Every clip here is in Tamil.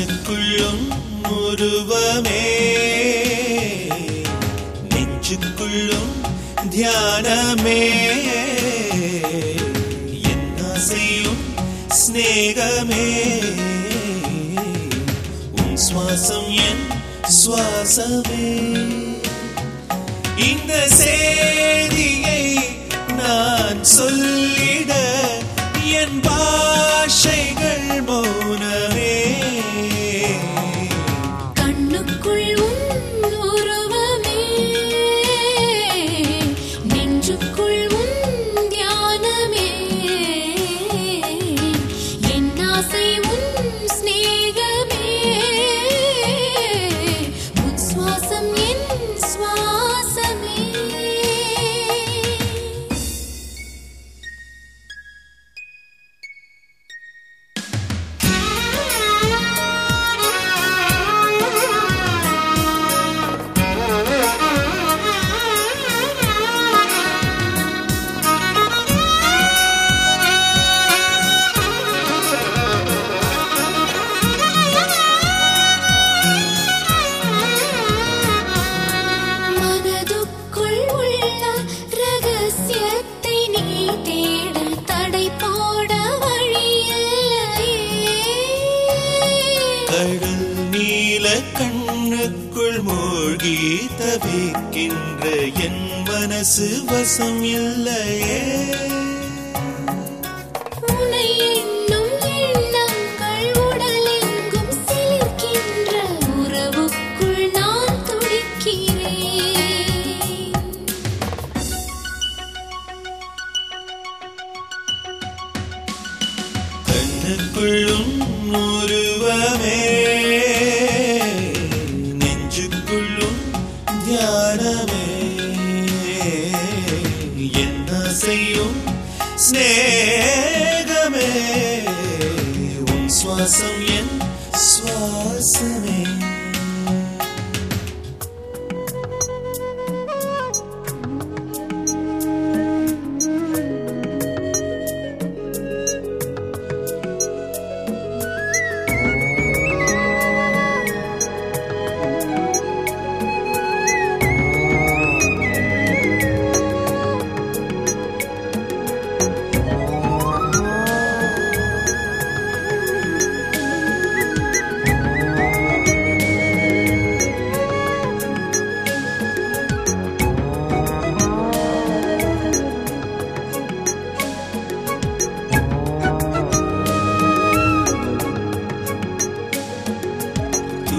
எனக்குள்ளும் உருவமே நெஞ்சுக்குள்ளும் தியானமே. என்னாசையும் ஸ்நேகமே உன் சுவாசம் என் சுவாசமே. இந்த சேதியை நான் சொல்லி கடல் நீல கண்ணுக்குள் மூழ்கி தவிக்கின்ற என் மனசு வசம் இல்லையே. உடலெங்கும் சிலிர்க்கின்ற உறவுக்குள் நான் துடிக்கிறேன் செய்யும் சிநேகமே உன் சுவாசம் என் சுவாசமே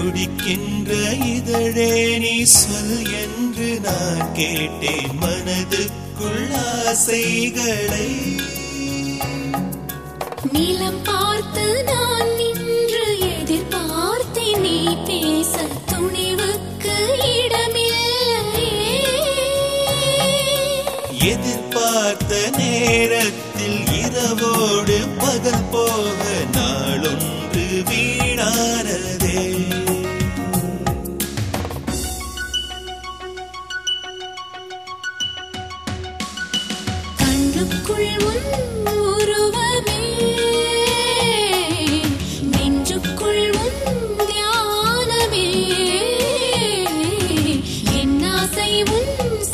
துடிக்கின்ற இதழே நீ சொல் என்று நான் கேட்டேன். மனதுக்குள் ஆசைகளை நிலம் பார்த்து நான் நின்று எதிர்பார்த்தேன். நீ பேச துணிவுக்கு இடமில்லையே எதிர்பார்த்த நேரத்தில் இரவோடு பகல் போக நாளொன்று வீணானதே. கண்ணுக்குள் உன் உருவமே. நெஞ்சுக்குள் உன் தியானமே. என் ஆசை உன் சிநேகமே உன் சுவாசம் என் சுவாசமே இந்த செய்தியை நான் சொல்லிட என் பாஷைகள் மௌனம்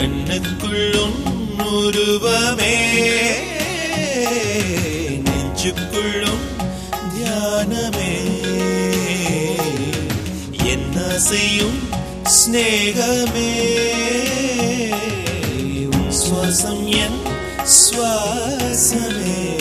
கண்ணுக்குள்ளும் உருவமே நெஞ்சுக்குள்ளும் தியானமே. என்ன செய்யும் சிநேகமே. சுவாசம் என் சுவாசமே.